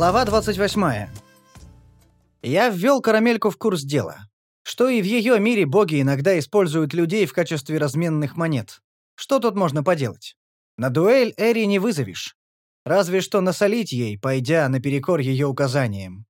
Глава 28. Я ввел карамельку в курс дела. Что и в ее мире боги иногда используют людей в качестве разменных монет. Что тут можно поделать? На дуэль Эри не вызовешь. Разве что насолить ей, пойдя наперекор ее указаниям.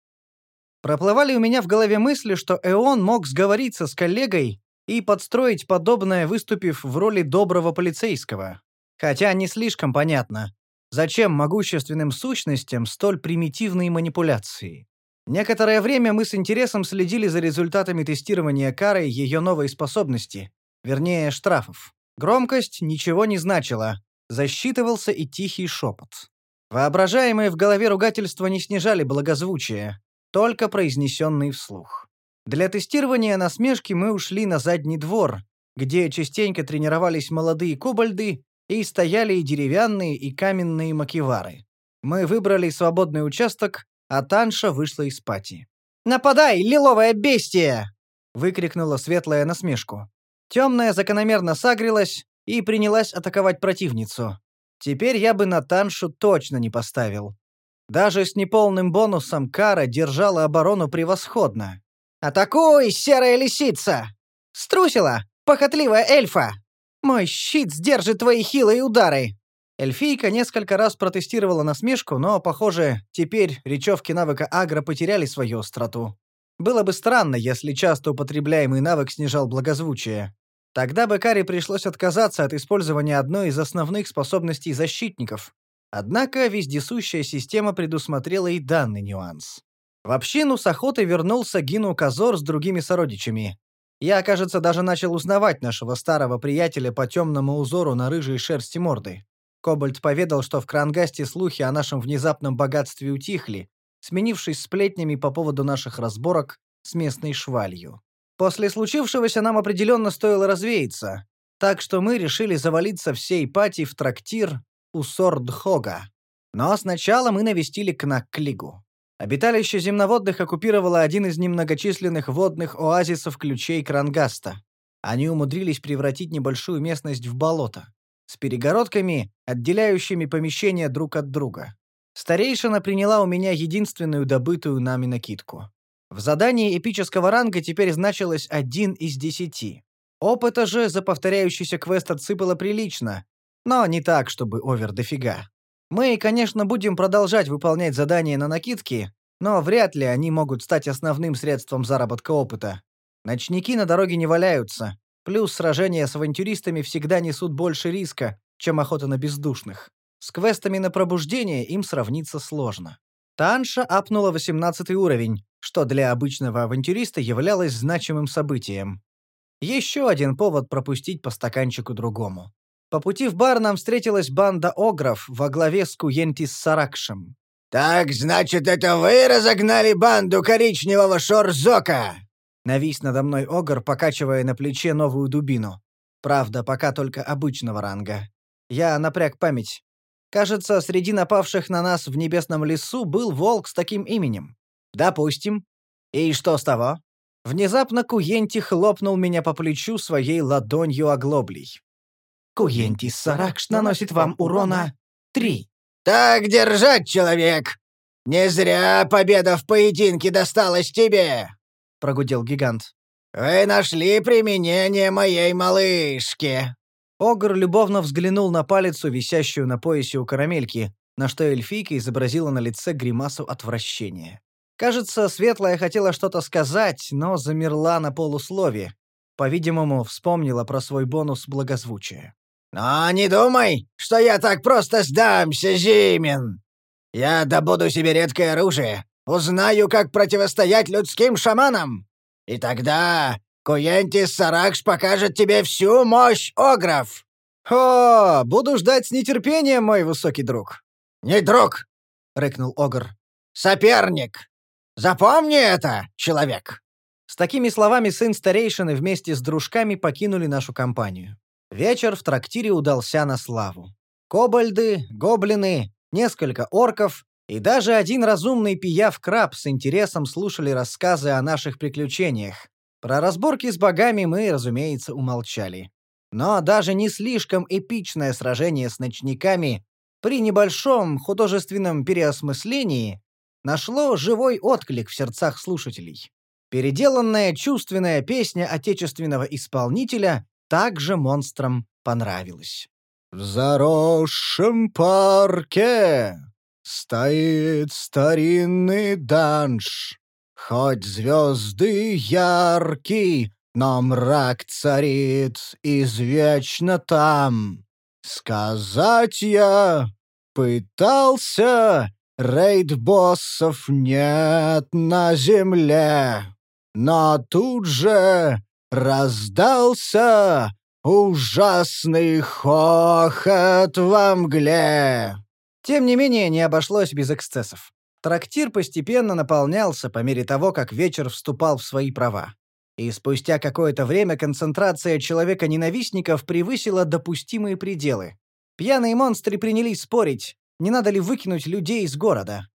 Проплывали у меня в голове мысли, что Эон мог сговориться с коллегой и подстроить подобное, выступив в роли доброго полицейского. Хотя не слишком понятно, зачем могущественным сущностям столь примитивные манипуляции. Некоторое время мы с интересом следили за результатами тестирования Кары ее новой способности, вернее, штрафов. Громкость ничего не значила, засчитывался и тихий шепот. Воображаемые в голове ругательства не снижали благозвучия, только произнесенные вслух. Для тестирования насмешки мы ушли на задний двор, где частенько тренировались молодые кобальды и стояли и деревянные, и каменные макевары. Мы выбрали свободный участок, а Танша вышла из пати. «Нападай, лиловое бестие!» — выкрикнула светлая насмешку. Темная закономерно сагрилась и принялась атаковать противницу. Теперь я бы на Таншу точно не поставил. Даже с неполным бонусом Кара держала оборону превосходно. «Атакуй, серая лисица! Струсила, похотливая эльфа! Мой щит сдержит твои хилые удары!» Эльфийка несколько раз протестировала насмешку, но, похоже, теперь речевки навыка агро потеряли свою остроту. Было бы странно, если часто употребляемый навык снижал благозвучие. Тогда бы Каре пришлось отказаться от использования одной из основных способностей защитников. Однако вездесущая система предусмотрела и данный нюанс. В общину с охотой вернулся Гину Казор с другими сородичами. Я, кажется, даже начал узнавать нашего старого приятеля по темному узору на рыжей шерсти морды. Кобальт поведал, что в Крангасте слухи о нашем внезапном богатстве утихли, сменившись сплетнями по поводу наших разборок с местной швалью. После случившегося нам определенно стоило развеяться, так что мы решили завалиться всей пати в трактир у Сордхога. Но сначала мы навестили Кнакклигу. Обиталище земноводных оккупировало один из немногочисленных водных оазисов ключей Крангаста. Они умудрились превратить небольшую местность в болото, с перегородками, отделяющими помещения друг от друга. Старейшина приняла у меня единственную добытую нами накидку. В задании эпического ранга теперь значилось один из десяти. Опыта же за повторяющийся квест отсыпало прилично, но не так, чтобы овер дофига. Мы, конечно, будем продолжать выполнять задания на накидки, но вряд ли они могут стать основным средством заработка опыта. Ночники на дороге не валяются, плюс сражения с авантюристами всегда несут больше риска, чем охота на бездушных. С квестами на пробуждение им сравниться сложно. Танша апнула 18 уровень, что для обычного авантюриста являлось значимым событием. Еще один повод пропустить по стаканчику другому. По пути в бар нам встретилась банда огров во главе с Куентис Саракшем. «Так, значит, это вы разогнали банду коричневого Шорзока?» Навис надо мной огр, покачивая на плече новую дубину. Правда, пока только обычного ранга. Я напряг память. Кажется, среди напавших на нас в небесном лесу был волк с таким именем. Допустим. И что с того? Внезапно Куенти хлопнул меня по плечу своей ладонью оглоблей. Куентис Саракш наносит вам урона три. «Так держать, человек! Не зря победа в поединке досталась тебе!» — прогудел гигант. «Вы нашли применение моей малышке!» Огр любовно взглянул на палицу, висящую на поясе у карамельки, на что эльфийка изобразила на лице гримасу отвращения. Кажется, Светлая хотела что-то сказать, но замерла на полуслове. По-видимому, вспомнила про свой бонус благозвучия. «Но не думай, что я так просто сдамся, Зимин! Я добуду себе редкое оружие, узнаю, как противостоять людским шаманам, и тогда Куентис Саракш покажет тебе всю мощь огров!» «О, буду ждать с нетерпением, мой высокий друг!» «Не друг!» — рыкнул Огр. «Соперник! Запомни это, человек!» С такими словами сын старейшины вместе с дружками покинули нашу компанию. Вечер в трактире удался на славу. Кобальды, гоблины, несколько орков и даже один разумный пияв-краб с интересом слушали рассказы о наших приключениях. Про разборки с богами мы, разумеется, умолчали. Но даже не слишком эпичное сражение с ночниками при небольшом художественном переосмыслении нашло живой отклик в сердцах слушателей. Переделанная чувственная песня отечественного исполнителя также монстрам понравилась. В заросшем парке стоит старинный данж. Хоть звезды яркий, но мрак царит извечно там. Сказать я пытался, рейд-боссов нет на земле. Но тут же раздался ужасный хохот во мгле. Тем не менее, не обошлось без эксцессов. Трактир постепенно наполнялся по мере того, как вечер вступал в свои права. И спустя какое-то время концентрация человека-ненавистников превысила допустимые пределы. Пьяные монстры принялись спорить, не надо ли выкинуть людей из города.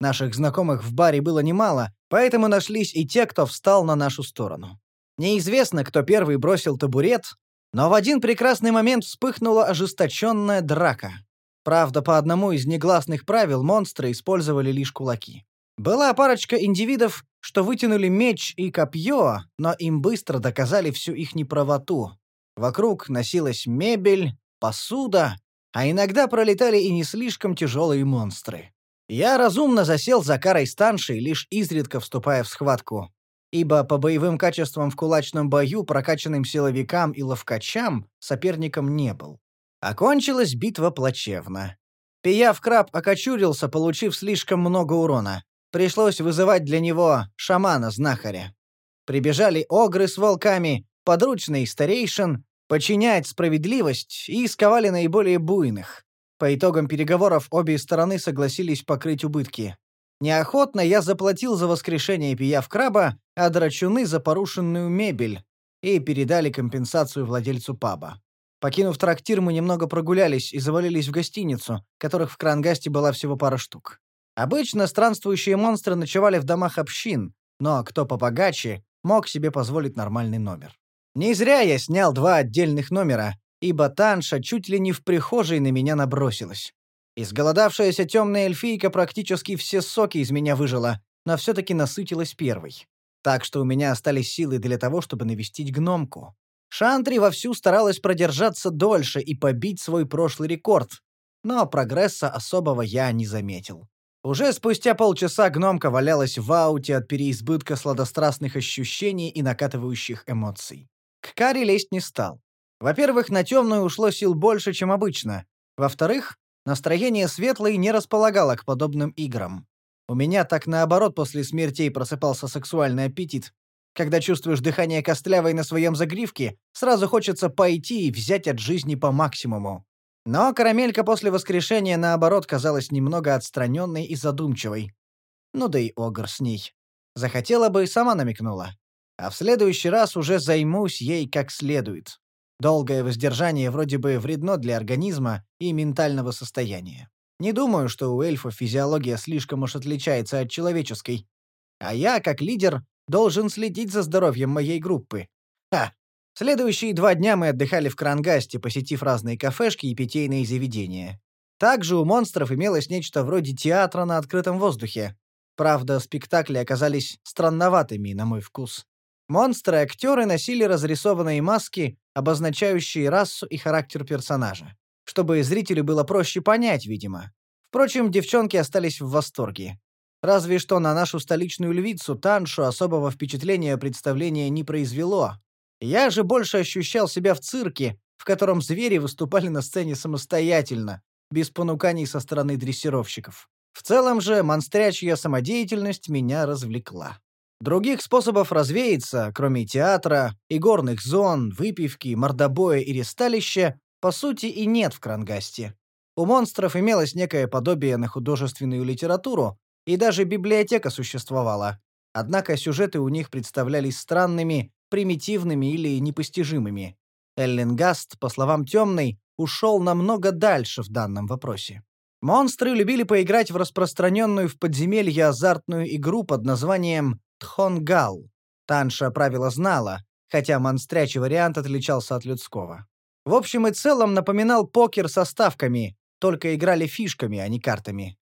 Наших знакомых в баре было немало, поэтому нашлись и те, кто встал на нашу сторону. Неизвестно, кто первый бросил табурет, но в один прекрасный момент вспыхнула ожесточенная драка. Правда, по одному из негласных правил монстры использовали лишь кулаки. Была парочка индивидов, что вытянули меч и копье, но им быстро доказали всю их неправоту. Вокруг носилась мебель, посуда, а иногда пролетали и не слишком тяжелые монстры. Я разумно засел за карой станшей, лишь изредка вступая в схватку. Ибо по боевым качествам в кулачном бою прокачанным силовикам и ловкачам соперником не был. Окончилась битва плачевно. Пияв краб окочурился, получив слишком много урона. Пришлось вызывать для него шамана-знахаря. Прибежали огры с волками, подручный старейшин, подчинять справедливость и сковали наиболее буйных. По итогам переговоров обе стороны согласились покрыть убытки. Неохотно я заплатил за воскрешение пияв краба, а драчуны за порушенную мебель, и передали компенсацию владельцу паба. Покинув трактир, мы немного прогулялись и завалились в гостиницу, которых в Крангасте была всего пара штук. Обычно странствующие монстры ночевали в домах общин, но кто побогаче, мог себе позволить нормальный номер. Не зря я снял два отдельных номера, ибо Танша чуть ли не в прихожей на меня набросилась. Изголодавшаяся темная эльфийка практически все соки из меня выжила, но все-таки насытилась первой. Так что у меня остались силы для того, чтобы навестить гномку. Шантри вовсю старалась продержаться дольше и побить свой прошлый рекорд, но прогресса особого я не заметил. Уже спустя полчаса гномка валялась в ауте от переизбытка сладострастных ощущений и накатывающих эмоций. К Каре лезть не стал. Во-первых, на темную ушло сил больше, чем обычно. Во-вторых, настроение светлое не располагало к подобным играм. У меня так наоборот после смертей просыпался сексуальный аппетит, когда чувствуешь дыхание костлявой на своем загривке, сразу хочется пойти и взять от жизни по максимуму. Но карамелька после воскрешения, наоборот, казалась немного отстраненной и задумчивой. Ну да и огр с ней. Захотела бы, сама намекнула. А в следующий раз уже займусь ей как следует. Долгое воздержание вроде бы вредно для организма и ментального состояния. Не думаю, что у эльфов физиология слишком уж отличается от человеческой. А я, как лидер, должен следить за здоровьем моей группы. Ха! Следующие два дня мы отдыхали в Крангасте, посетив разные кафешки и питейные заведения. Также у монстров имелось нечто вроде театра на открытом воздухе. Правда, спектакли оказались странноватыми, на мой вкус. Монстры-актеры носили разрисованные маски, обозначающие расу и характер персонажа. Чтобы зрителю было проще понять, видимо. Впрочем, девчонки остались в восторге. Разве что на нашу столичную львицу Таншу особого впечатления представление не произвело. Я же больше ощущал себя в цирке, в котором звери выступали на сцене самостоятельно, без понуканий со стороны дрессировщиков. В целом же монстрячья самодеятельность меня развлекла. Других способов развеяться, кроме театра, игорных зон, выпивки, мордобоя и ресталища, по сути и нет в Крангасте. У монстров имелось некое подобие на художественную литературу, и даже библиотека существовала. Однако сюжеты у них представлялись странными, примитивными или непостижимыми. Эллингаст, по словам Темной, ушел намного дальше в данном вопросе. Монстры любили поиграть в распространенную в подземелье азартную игру под названием Тхонгал. Танша правила знала, хотя монстрячий вариант отличался от людского. В общем и целом напоминал покер со ставками, только играли фишками, а не картами.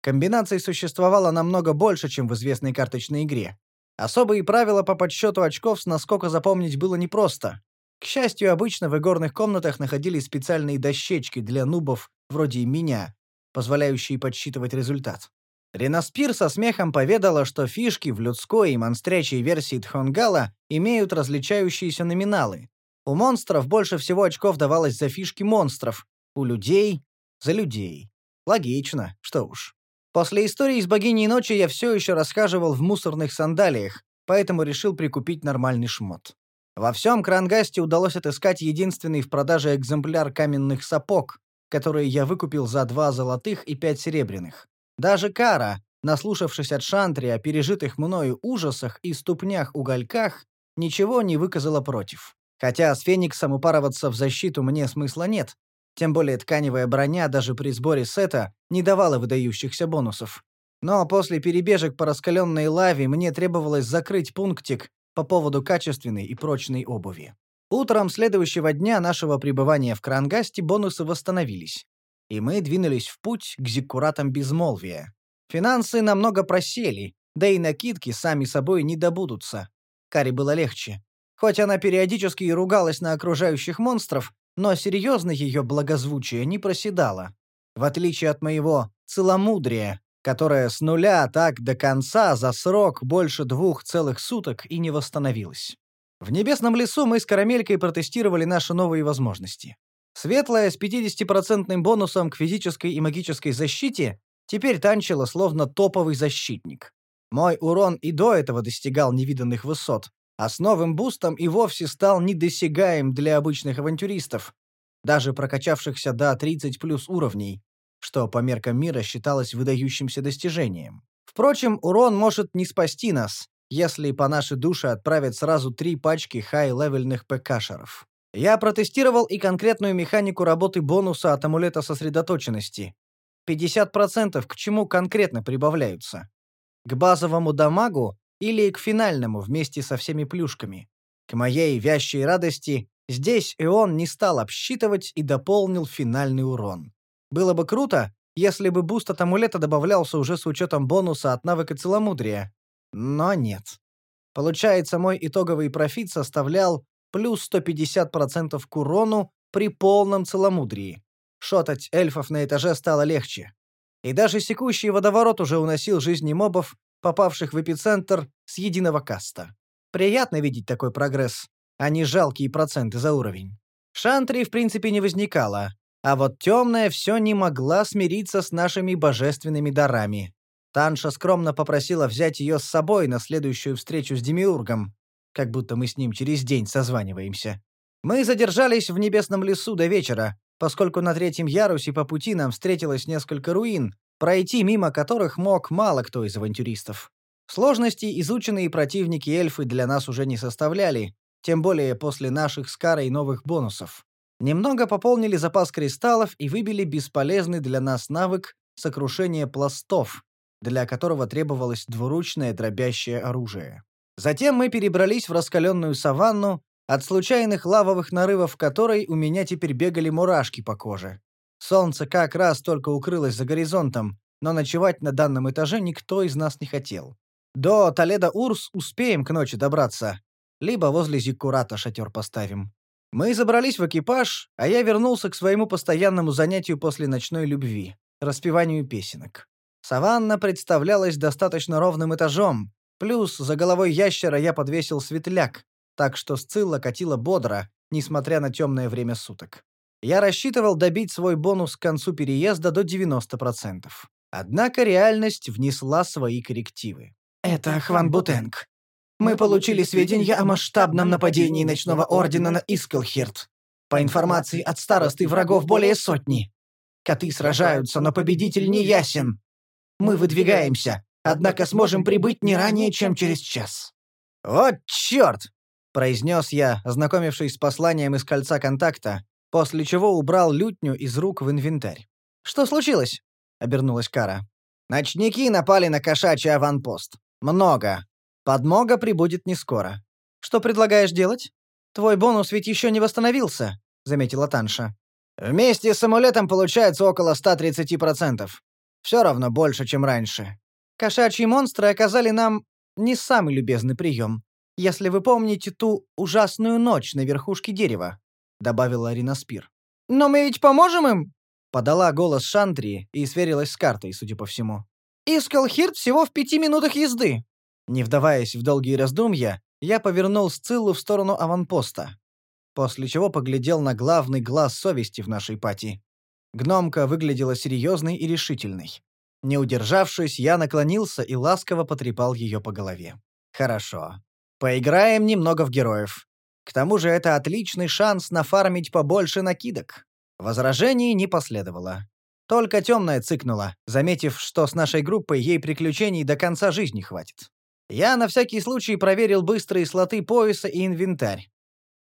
Комбинаций существовало намного больше, чем в известной карточной игре. Особые правила по подсчету очков с наскока запомнить было непросто. К счастью, обычно в игорных комнатах находились специальные дощечки для нубов, вроде меня, позволяющие подсчитывать результат. Ренаспир со смехом поведала, что фишки в людской и монстрячей версии Тхонгала имеют различающиеся номиналы. У монстров больше всего очков давалось за фишки монстров, у людей — за людей. Логично, что уж. После истории с богиней ночи я все еще расхаживал в мусорных сандалиях, поэтому решил прикупить нормальный шмот. Во всем Крангасте удалось отыскать единственный в продаже экземпляр каменных сапог, которые я выкупил за два золотых и пять серебряных. Даже Кара, наслушавшись от Шантри о пережитых мною ужасах и ступнях-угольках, ничего не выказала против. Хотя с Фениксом упарываться в защиту мне смысла нет, тем более тканевая броня даже при сборе сета не давала выдающихся бонусов. Но после перебежек по раскаленной лаве мне требовалось закрыть пунктик по поводу качественной и прочной обуви. Утром следующего дня нашего пребывания в Крангасте бонусы восстановились. И мы двинулись в путь к зиккуратам безмолвия. Финансы намного просели, да и накидки сами собой не добудутся. Кари было легче. Хоть она периодически и ругалась на окружающих монстров, но серьезно ее благозвучие не проседало. В отличие от моего целомудрия, которое с нуля так до конца за срок больше двух целых суток и не восстановилось. В Небесном лесу мы с Карамелькой протестировали наши новые возможности. Светлая с 50% бонусом к физической и магической защите теперь танчила словно топовый защитник. Мой урон и до этого достигал невиданных высот, а с новым бустом и вовсе стал недосягаем для обычных авантюристов, даже прокачавшихся до 30 плюс уровней, что по меркам мира считалось выдающимся достижением. Впрочем, урон может не спасти нас, если по нашей душе отправят сразу три пачки хай-левельных ПКшеров. Я протестировал и конкретную механику работы бонуса от амулета сосредоточенности. 50% к чему конкретно прибавляются. К базовому дамагу или к финальному вместе со всеми плюшками. К моей вящей радости, здесь и он не стал обсчитывать и дополнил финальный урон. Было бы круто, если бы буст от амулета добавлялся уже с учетом бонуса от навыка целомудрия. Но нет. Получается, мой итоговый профит составлял плюс 150% к урону при полном целомудрии. Шотать эльфов на этаже стало легче. И даже секущий водоворот уже уносил жизни мобов попавших в эпицентр с единого каста. Приятно видеть такой прогресс, а не жалкие проценты за уровень. Шантри в принципе не возникало, а вот темная все не могла смириться с нашими божественными дарами. Танша скромно попросила взять ее с собой на следующую встречу с Демиургом, как будто мы с ним через день созваниваемся. Мы задержались в небесном лесу до вечера, поскольку на третьем ярусе по пути нам встретилось несколько руин, пройти мимо которых мог мало кто из авантюристов. Сложностей изученные противники эльфы для нас уже не составляли, тем более после наших с Карой новых бонусов. Немного пополнили запас кристаллов и выбили бесполезный для нас навык сокрушения пластов, для которого требовалось двуручное дробящее оружие. Затем мы перебрались в раскаленную саванну, от случайных лавовых нарывов которой у меня теперь бегали мурашки по коже. Солнце как раз только укрылось за горизонтом, но ночевать на данном этаже никто из нас не хотел. До Толедо-Урс успеем к ночи добраться. Либо возле Зиккурата шатер поставим. Мы забрались в экипаж, а я вернулся к своему постоянному занятию после ночной любви — распеванию песенок. Саванна представлялась достаточно ровным этажом, плюс за головой ящера я подвесил светляк, так что Сцилла катила бодро, несмотря на темное время суток. Я рассчитывал добить свой бонус к концу переезда до 90%. Однако реальность внесла свои коррективы. «Это Хван Бутенг. Мы получили сведения о масштабном нападении Ночного Ордена на Искелхирт. По информации от старосты врагов более сотни. Коты сражаются, но победитель не ясен. Мы выдвигаемся, однако сможем прибыть не ранее, чем через час». «Вот черт!» — произнес я, ознакомившись с посланием из кольца контакта, после чего убрал лютню из рук в инвентарь. «Что случилось?» — обернулась Кара. «Ночники напали на кошачий аванпост. Много. Подмога прибудет не скоро. Что предлагаешь делать? Твой бонус ведь еще не восстановился», — заметила Танша. «Вместе с амулетом получается около 130%. Все равно больше, чем раньше. Кошачьи монстры оказали нам не самый любезный прием. Если вы помните ту ужасную ночь на верхушке дерева», — добавила Ринаспир. «Но мы ведь поможем им?» — подала голос Шантри и сверилась с картой, судя по всему. «Искалхирт всего в пяти минутах езды». Не вдаваясь в долгие раздумья, я повернул Сциллу в сторону аванпоста, после чего поглядел на главный глаз совести в нашей пати. Гномка выглядела серьезной и решительной. Не удержавшись, я наклонился и ласково потрепал ее по голове. «Хорошо. Поиграем немного в героев. К тому же это отличный шанс нафармить побольше накидок». Возражений не последовало. Только темная цыкнула, заметив, что с нашей группой ей приключений до конца жизни хватит. Я на всякий случай проверил быстрые слоты пояса и инвентарь.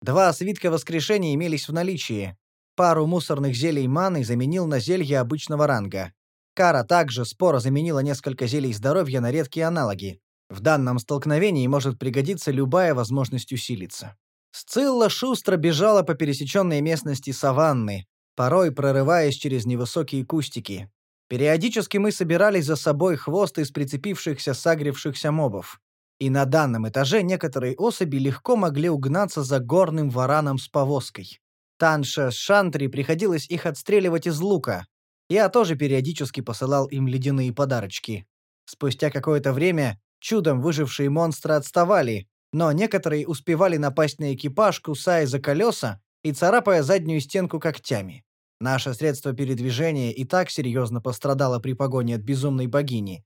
Два свитка воскрешения имелись в наличии, Пару мусорных зелий маны заменил на зелье обычного ранга. Кара также споро заменила несколько зелий здоровья на редкие аналоги. В данном столкновении может пригодиться любая возможность усилиться. Сцилла шустро бежала по пересеченной местности саванны, порой прорываясь через невысокие кустики. Периодически мы собирали за собой хвост из прицепившихся сагрившихся мобов. И на данном этаже некоторые особи легко могли угнаться за горным вараном с повозкой. Танша с Шантри приходилось их отстреливать из лука. Я тоже периодически посылал им ледяные подарочки. Спустя какое-то время чудом выжившие монстры отставали, но некоторые успевали напасть на экипаж, кусая за колеса и царапая заднюю стенку когтями. Наше средство передвижения и так серьезно пострадало при погоне от безумной богини.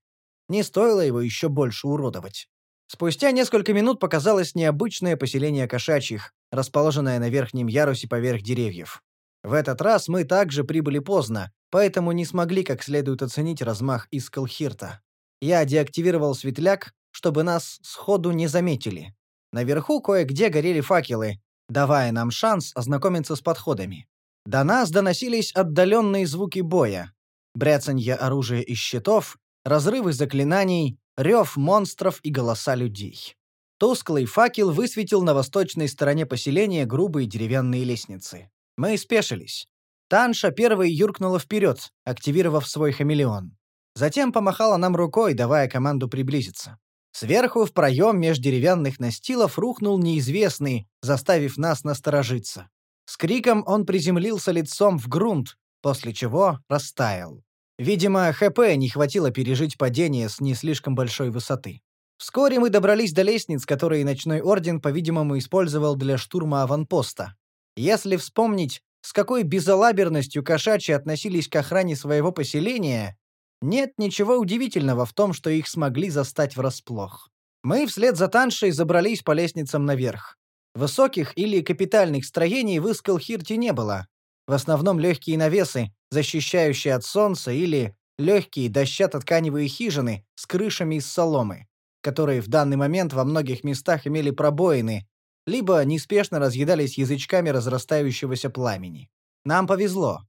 Не стоило его еще больше уродовать. Спустя несколько минут показалось необычное поселение кошачьих, расположенное на верхнем ярусе поверх деревьев. В этот раз мы также прибыли поздно, поэтому не смогли как следует оценить размах Искалхирта. Я деактивировал светляк, чтобы нас сходу не заметили. Наверху кое-где горели факелы, давая нам шанс ознакомиться с подходами. До нас доносились отдаленные звуки боя. Бряцанье оружия и щитов, разрывы заклинаний, рев монстров и голоса людей. Тусклый факел высветил на восточной стороне поселения грубые деревянные лестницы. Мы спешились. Танша первой юркнула вперед, активировав свой хамелеон. Затем помахала нам рукой, давая команду приблизиться. Сверху в проем меж деревянных настилов рухнул неизвестный, заставив нас насторожиться. С криком он приземлился лицом в грунт, после чего растаял. Видимо, ХП не хватило пережить падение с не слишком большой высоты. Вскоре мы добрались до лестниц, которые Ночной Орден, по-видимому, использовал для штурма аванпоста. Если вспомнить, с какой безалаберностью кошачьи относились к охране своего поселения, нет ничего удивительного в том, что их смогли застать врасплох. Мы вслед за Таншей забрались по лестницам наверх. Высоких или капитальных строений в Искалхирте не было. В основном легкие навесы, защищающие от солнца, или легкие дощато-тканевые хижины с крышами из соломы, которые в данный момент во многих местах имели пробоины, либо неспешно разъедались язычками разрастающегося пламени. Нам повезло.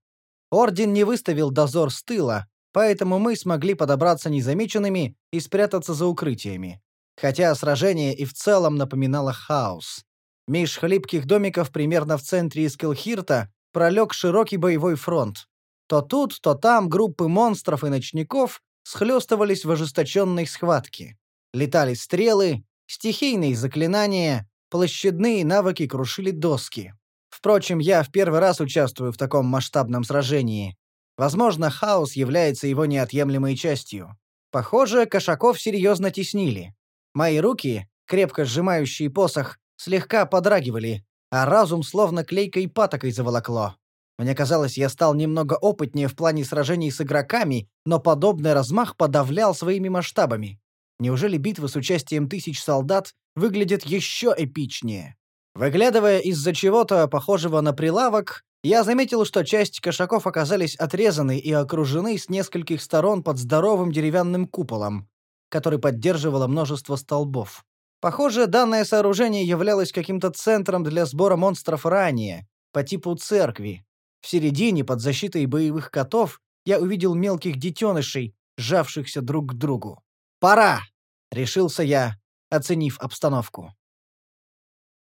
Орден не выставил дозор с тыла, поэтому мы смогли подобраться незамеченными и спрятаться за укрытиями. Хотя сражение и в целом напоминало хаос. Меж хлипких домиков примерно в центре Искилхирта пролег широкий боевой фронт, то тут, то там группы монстров и ночников схлестывались в ожесточенной схватке. Летали стрелы, стихийные заклинания, площадные навыки крушили доски. Впрочем, я в первый раз участвую в таком масштабном сражении. Возможно, хаос является его неотъемлемой частью. Похоже, кошаков серьезно теснили. Мои руки, крепко сжимающие посох, слегка подрагивали, а разум словно клейкой патокой заволокло. Мне казалось, я стал немного опытнее в плане сражений с игроками, но подобный размах подавлял своими масштабами. Неужели битвы с участием тысяч солдат выглядят еще эпичнее? Выглядывая из-за чего-то похожего на прилавок, я заметил, что часть кошаков оказались отрезаны и окружены с нескольких сторон под здоровым деревянным куполом, который поддерживало множество столбов. Похоже, данное сооружение являлось каким-то центром для сбора монстров ранее, по типу церкви, в середине, под защитой боевых котов, я увидел мелких детенышей, сжавшихся друг к другу. «Пора!» — решился я, оценив обстановку.